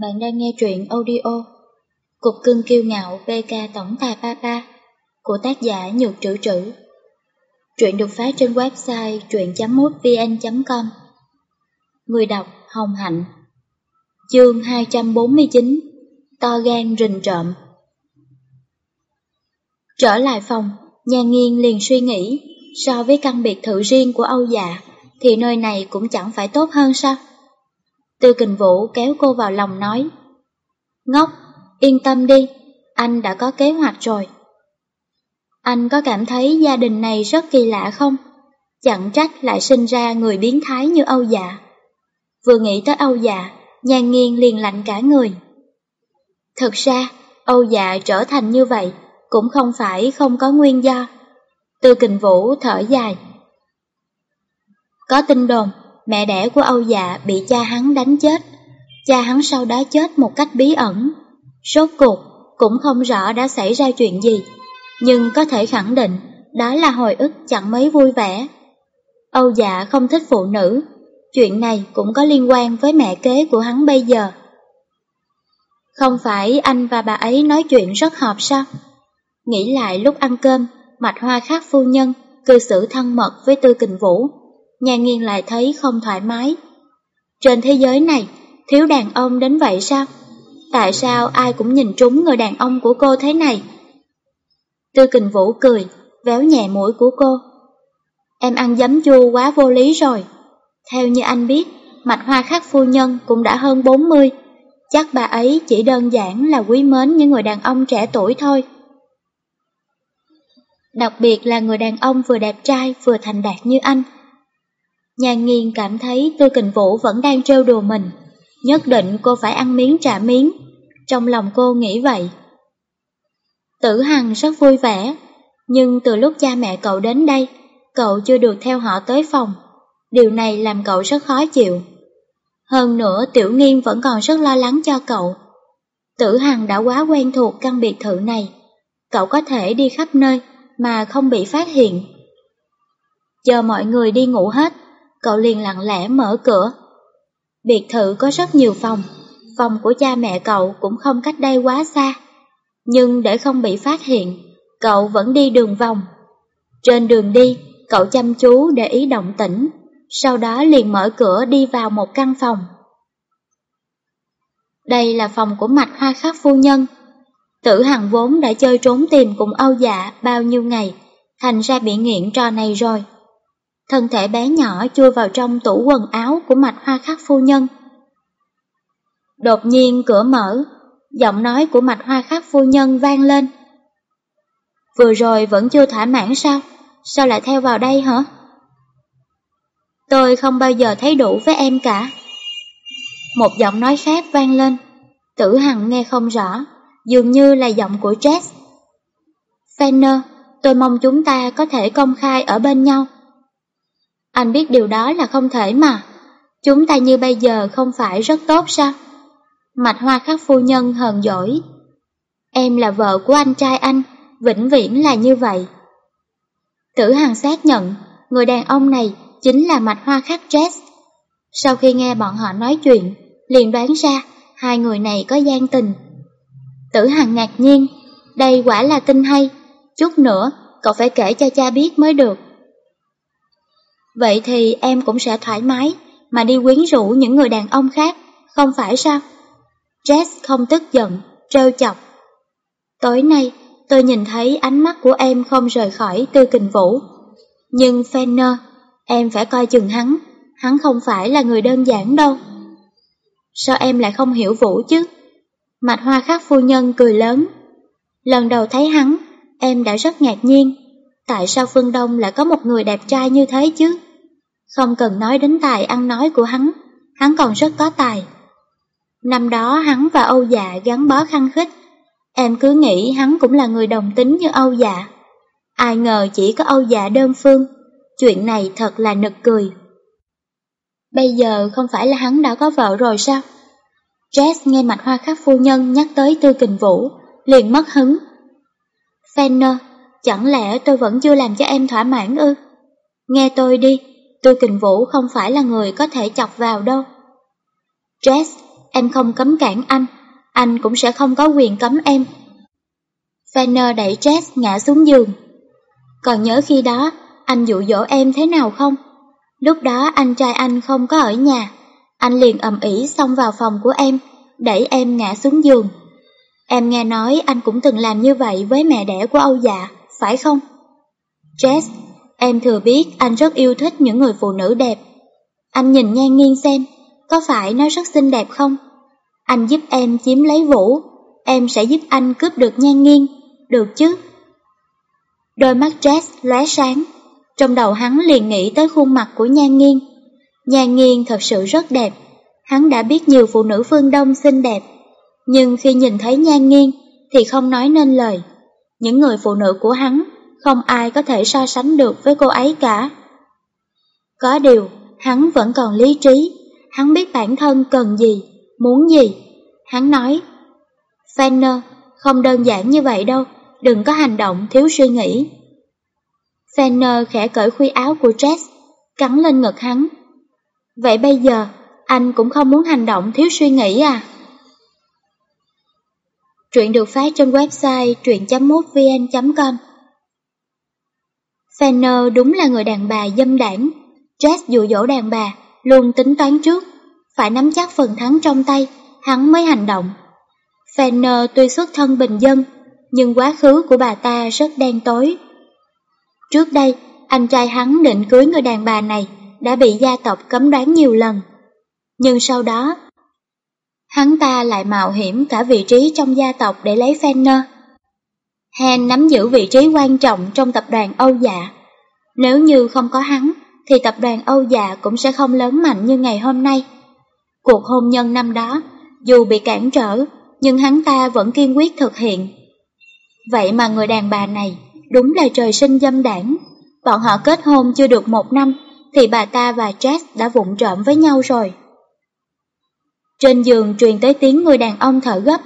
Bạn đang nghe truyện audio Cục cưng kiêu ngạo PK Tổng Tài Papa của tác giả Nhược Trữ Trữ. Truyện được phát trên website truyện.mútvn.com Người đọc Hồng Hạnh Chương 249 To gan rình trộm Trở lại phòng, nhà nghiên liền suy nghĩ so với căn biệt thự riêng của Âu Dạ thì nơi này cũng chẳng phải tốt hơn sao? Tư kình vũ kéo cô vào lòng nói Ngốc, yên tâm đi, anh đã có kế hoạch rồi. Anh có cảm thấy gia đình này rất kỳ lạ không? Chẳng trách lại sinh ra người biến thái như Âu Dạ. Vừa nghĩ tới Âu Dạ, nhan nghiêng liền lạnh cả người. Thực ra, Âu Dạ trở thành như vậy cũng không phải không có nguyên do. Tư kình vũ thở dài. Có tin đồn, mẹ đẻ của Âu Dạ bị cha hắn đánh chết. Cha hắn sau đó chết một cách bí ẩn. Rốt cuộc cũng không rõ đã xảy ra chuyện gì, nhưng có thể khẳng định đó là hồi ức chẳng mấy vui vẻ. Âu Dạ không thích phụ nữ, chuyện này cũng có liên quan với mẹ kế của hắn bây giờ. Không phải anh và bà ấy nói chuyện rất hợp sao? Nghĩ lại lúc ăn cơm, mạch hoa khác phu nhân, cư xử thân mật với tư kình vũ nhà nghiên lại thấy không thoải mái. Trên thế giới này, thiếu đàn ông đến vậy sao? Tại sao ai cũng nhìn trúng người đàn ông của cô thế này? Tư kình vũ cười, véo nhẹ mũi của cô. Em ăn giấm chua quá vô lý rồi. Theo như anh biết, mạch hoa khắc phu nhân cũng đã hơn 40. Chắc bà ấy chỉ đơn giản là quý mến những người đàn ông trẻ tuổi thôi. Đặc biệt là người đàn ông vừa đẹp trai vừa thành đạt như anh. Nhàn nghiên cảm thấy Tư Kình Vũ vẫn đang trêu đùa mình, nhất định cô phải ăn miếng trả miếng, trong lòng cô nghĩ vậy. Tử Hằng rất vui vẻ, nhưng từ lúc cha mẹ cậu đến đây, cậu chưa được theo họ tới phòng, điều này làm cậu rất khó chịu. Hơn nữa Tiểu Nghiên vẫn còn rất lo lắng cho cậu. Tử Hằng đã quá quen thuộc căn biệt thự này, cậu có thể đi khắp nơi mà không bị phát hiện. Chờ mọi người đi ngủ hết, cậu liền lặng lẽ mở cửa. Biệt thự có rất nhiều phòng, phòng của cha mẹ cậu cũng không cách đây quá xa. Nhưng để không bị phát hiện, cậu vẫn đi đường vòng. Trên đường đi, cậu chăm chú để ý động tĩnh, sau đó liền mở cửa đi vào một căn phòng. Đây là phòng của mạch hoa khắc phu nhân. Tử Hằng vốn đã chơi trốn tìm cùng Âu Dạ bao nhiêu ngày, thành ra bị nghiện trò này rồi thân thể bé nhỏ chui vào trong tủ quần áo của mạch hoa khắc phu nhân. Đột nhiên cửa mở, giọng nói của mạch hoa khắc phu nhân vang lên. Vừa rồi vẫn chưa thỏa mãn sao? Sao lại theo vào đây hả? Tôi không bao giờ thấy đủ với em cả. Một giọng nói khác vang lên, tử hằng nghe không rõ, dường như là giọng của Jess. Fenner, tôi mong chúng ta có thể công khai ở bên nhau. Anh biết điều đó là không thể mà. Chúng ta như bây giờ không phải rất tốt sao? Mạch hoa khắc phu nhân hờn dỗi. Em là vợ của anh trai anh, vĩnh viễn là như vậy. Tử Hằng xác nhận, người đàn ông này chính là mạch hoa khắc Jess. Sau khi nghe bọn họ nói chuyện, liền đoán ra hai người này có gian tình. Tử Hằng ngạc nhiên, đây quả là tin hay, chút nữa cậu phải kể cho cha biết mới được. Vậy thì em cũng sẽ thoải mái mà đi quyến rũ những người đàn ông khác, không phải sao? Jess không tức giận, trêu chọc. Tối nay, tôi nhìn thấy ánh mắt của em không rời khỏi tư kình vũ. Nhưng Fenner, em phải coi chừng hắn, hắn không phải là người đơn giản đâu. Sao em lại không hiểu Vũ chứ? Mạch hoa khắc phu nhân cười lớn. Lần đầu thấy hắn, em đã rất ngạc nhiên. Tại sao Phương Đông lại có một người đẹp trai như thế chứ? Không cần nói đến tài ăn nói của hắn, hắn còn rất có tài. Năm đó hắn và Âu Dạ gắn bó khăng khích, em cứ nghĩ hắn cũng là người đồng tính như Âu Dạ. Ai ngờ chỉ có Âu Dạ đơn phương, chuyện này thật là nực cười. Bây giờ không phải là hắn đã có vợ rồi sao? Jess nghe mạch hoa khắc phu nhân nhắc tới tư kình vũ, liền mất hứng. Fenner, chẳng lẽ tôi vẫn chưa làm cho em thỏa mãn ư? Nghe tôi đi, Tư kình vũ không phải là người có thể chọc vào đâu. Jess, em không cấm cản anh, anh cũng sẽ không có quyền cấm em. Fanner đẩy Jess ngã xuống giường. Còn nhớ khi đó, anh dụ dỗ em thế nào không? Lúc đó anh trai anh không có ở nhà, anh liền ầm ĩ xông vào phòng của em, đẩy em ngã xuống giường. Em nghe nói anh cũng từng làm như vậy với mẹ đẻ của Âu Dạ, phải không? Jess, em thừa biết anh rất yêu thích những người phụ nữ đẹp. Anh nhìn nhan nghiêng xem, có phải nó rất xinh đẹp không? Anh giúp em chiếm lấy Vũ, em sẽ giúp anh cướp được nhan nghiêng, được chứ? Đôi mắt Jess lóe sáng, trong đầu hắn liền nghĩ tới khuôn mặt của nhan nghiêng. Nhan nghiêng thật sự rất đẹp, hắn đã biết nhiều phụ nữ phương Đông xinh đẹp, nhưng khi nhìn thấy nhan nghiêng thì không nói nên lời. Những người phụ nữ của hắn, không ai có thể so sánh được với cô ấy cả. Có điều, hắn vẫn còn lý trí, hắn biết bản thân cần gì, muốn gì. Hắn nói, Fanner, không đơn giản như vậy đâu, đừng có hành động thiếu suy nghĩ. Fanner khẽ cởi khuy áo của Jess, cắn lên ngực hắn. Vậy bây giờ, anh cũng không muốn hành động thiếu suy nghĩ à? Truyện được phát trên website truyện.mútvn.com Fenner đúng là người đàn bà dâm đảng. Jess dụ dỗ đàn bà, luôn tính toán trước, phải nắm chắc phần thắng trong tay, hắn mới hành động. Fenner tuy xuất thân bình dân, nhưng quá khứ của bà ta rất đen tối. Trước đây, anh trai hắn định cưới người đàn bà này đã bị gia tộc cấm đoán nhiều lần. Nhưng sau đó, hắn ta lại mạo hiểm cả vị trí trong gia tộc để lấy Fenner. Han nắm giữ vị trí quan trọng trong tập đoàn Âu Dạ. Nếu như không có hắn, thì tập đoàn Âu Dạ cũng sẽ không lớn mạnh như ngày hôm nay. Cuộc hôn nhân năm đó, dù bị cản trở, nhưng hắn ta vẫn kiên quyết thực hiện. Vậy mà người đàn bà này đúng là trời sinh dâm đảng. Bọn họ kết hôn chưa được một năm, thì bà ta và Jack đã vụng trộm với nhau rồi. Trên giường truyền tới tiếng người đàn ông thở gấp.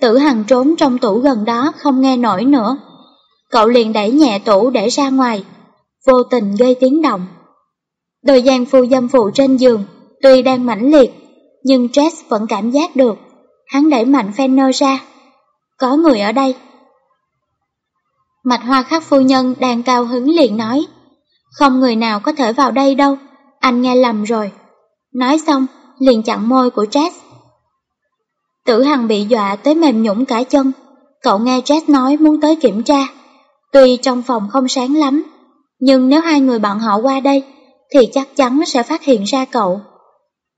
Tử Hằng trốn trong tủ gần đó không nghe nổi nữa. Cậu liền đẩy nhẹ tủ để ra ngoài, vô tình gây tiếng động. Đôi giang phu dâm phụ trên giường, tuy đang mãnh liệt, nhưng Jess vẫn cảm giác được. Hắn đẩy mạnh Fenner ra. Có người ở đây. Mạch hoa khắc phu nhân đang cao hứng liền nói. Không người nào có thể vào đây đâu, anh nghe lầm rồi. Nói xong, liền chặn môi của Jess. Tử Hằng bị dọa tới mềm nhũng cả chân. Cậu nghe Jess nói muốn tới kiểm tra. Tuy trong phòng không sáng lắm, nhưng nếu hai người bọn họ qua đây, thì chắc chắn sẽ phát hiện ra cậu.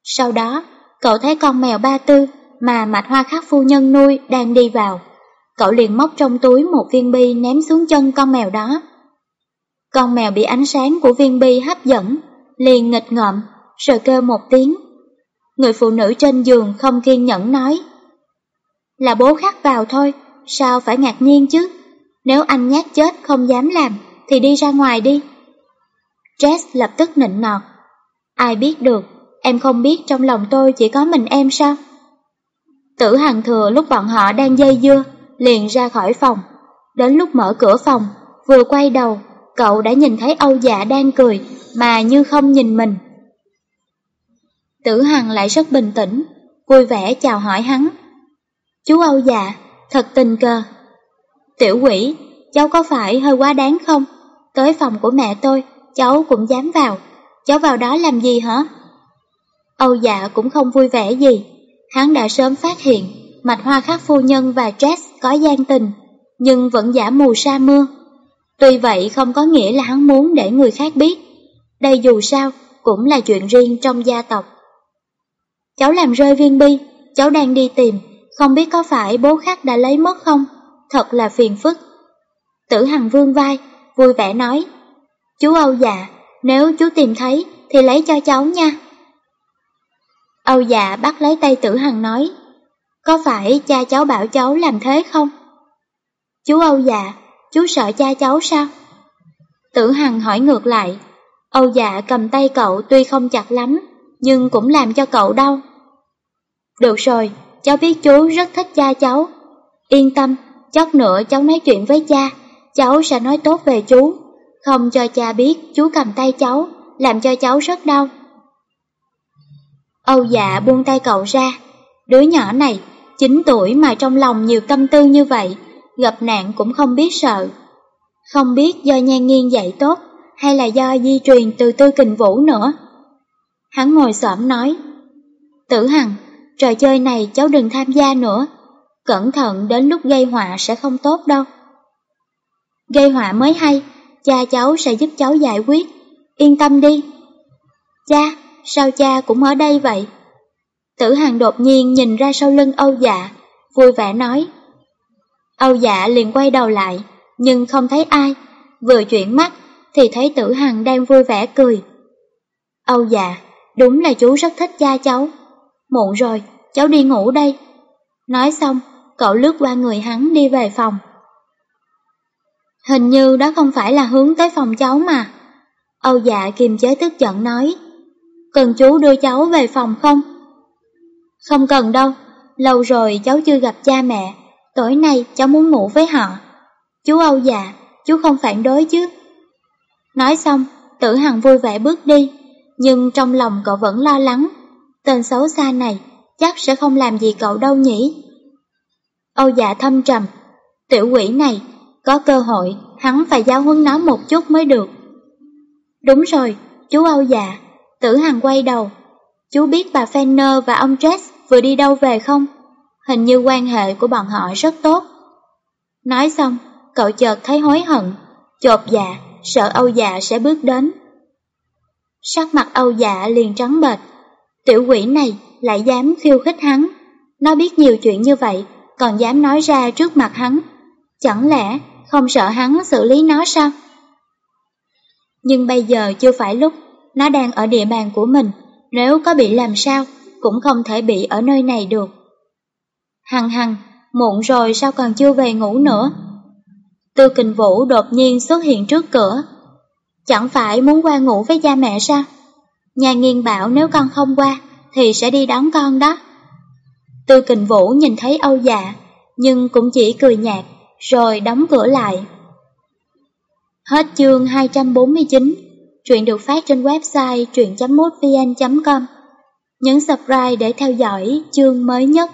Sau đó, cậu thấy con mèo ba tư mà mạch hoa khắc phu nhân nuôi đang đi vào. Cậu liền móc trong túi một viên bi ném xuống chân con mèo đó. Con mèo bị ánh sáng của viên bi hấp dẫn, liền nghịch ngợm, rồi kêu một tiếng. Người phụ nữ trên giường không kiên nhẫn nói. Là bố khắc vào thôi, sao phải ngạc nhiên chứ? Nếu anh nhát chết không dám làm, thì đi ra ngoài đi. Jess lập tức nịnh nọt. Ai biết được, em không biết trong lòng tôi chỉ có mình em sao? Tử Hằng thừa lúc bọn họ đang dây dưa, liền ra khỏi phòng. Đến lúc mở cửa phòng, vừa quay đầu, cậu đã nhìn thấy Âu Dạ đang cười, mà như không nhìn mình. Tử Hằng lại rất bình tĩnh, vui vẻ chào hỏi hắn. Chú Âu Dạ, thật tình cờ. Tiểu quỷ, cháu có phải hơi quá đáng không? Tới phòng của mẹ tôi, cháu cũng dám vào. Cháu vào đó làm gì hả? Âu Dạ cũng không vui vẻ gì. Hắn đã sớm phát hiện Mạch Hoa Khắc Phu Nhân và Jess có gian tình, nhưng vẫn giả mù sa mưa. Tuy vậy không có nghĩa là hắn muốn để người khác biết. Đây dù sao cũng là chuyện riêng trong gia tộc. Cháu làm rơi viên bi, cháu đang đi tìm, không biết có phải bố khắc đã lấy mất không? Thật là phiền phức. Tử Hằng vương vai, vui vẻ nói. Chú Âu dạ, nếu chú tìm thấy thì lấy cho cháu nha. Âu dạ bắt lấy tay Tử Hằng nói. Có phải cha cháu bảo cháu làm thế không? Chú Âu dạ, chú sợ cha cháu sao? Tử Hằng hỏi ngược lại. Âu dạ cầm tay cậu tuy không chặt lắm, nhưng cũng làm cho cậu đau. Được rồi, cháu biết chú rất thích cha cháu. Yên tâm, chốc nữa cháu nói chuyện với cha, cháu sẽ nói tốt về chú. Không cho cha biết chú cầm tay cháu, làm cho cháu rất đau. Âu dạ buông tay cậu ra, Đứa nhỏ này, 9 tuổi mà trong lòng nhiều tâm tư như vậy, gặp nạn cũng không biết sợ. Không biết do nhan nghiêng dạy tốt hay là do di truyền từ tư kình vũ nữa. Hắn ngồi xổm nói, Tử Hằng, trò chơi này cháu đừng tham gia nữa, cẩn thận đến lúc gây họa sẽ không tốt đâu. Gây họa mới hay, cha cháu sẽ giúp cháu giải quyết, yên tâm đi. Cha, sao cha cũng ở đây vậy? Tử Hằng đột nhiên nhìn ra sau lưng Âu Dạ, vui vẻ nói. Âu Dạ liền quay đầu lại, nhưng không thấy ai, vừa chuyển mắt thì thấy Tử Hằng đang vui vẻ cười. Âu Dạ, đúng là chú rất thích cha cháu. Muộn rồi, cháu đi ngủ đây. Nói xong, cậu lướt qua người hắn đi về phòng. Hình như đó không phải là hướng tới phòng cháu mà. Âu dạ kiềm chế tức giận nói. Cần chú đưa cháu về phòng không? Không cần đâu, lâu rồi cháu chưa gặp cha mẹ, tối nay cháu muốn ngủ với họ. Chú Âu dạ, chú không phản đối chứ? Nói xong, tử hằng vui vẻ bước đi, nhưng trong lòng cậu vẫn lo lắng. Tên xấu xa này chắc sẽ không làm gì cậu đâu nhỉ? Âu dạ thâm trầm, tiểu quỷ này, có cơ hội hắn phải giáo huấn nó một chút mới được. Đúng rồi, chú Âu dạ, tử hằng quay đầu. Chú biết bà Fenner và ông Jess vừa đi đâu về không? Hình như quan hệ của bọn họ rất tốt. Nói xong, cậu chợt thấy hối hận, chột dạ, sợ Âu dạ sẽ bước đến. Sắc mặt Âu dạ liền trắng bệch, tiểu quỷ này lại dám khiêu khích hắn. Nó biết nhiều chuyện như vậy, còn dám nói ra trước mặt hắn. Chẳng lẽ không sợ hắn xử lý nó sao? Nhưng bây giờ chưa phải lúc, nó đang ở địa bàn của mình, nếu có bị làm sao, cũng không thể bị ở nơi này được. Hằng hằng, muộn rồi sao còn chưa về ngủ nữa? Tư kình vũ đột nhiên xuất hiện trước cửa. Chẳng phải muốn qua ngủ với cha mẹ sao? Nhà nghiên bảo nếu con không qua, thì sẽ đi đón con đó. Tư kình vũ nhìn thấy Âu dạ, nhưng cũng chỉ cười nhạt, rồi đóng cửa lại. Hết chương 249, truyện được phát trên website truyện.mútvn.com. Nhấn subscribe để theo dõi chương mới nhất.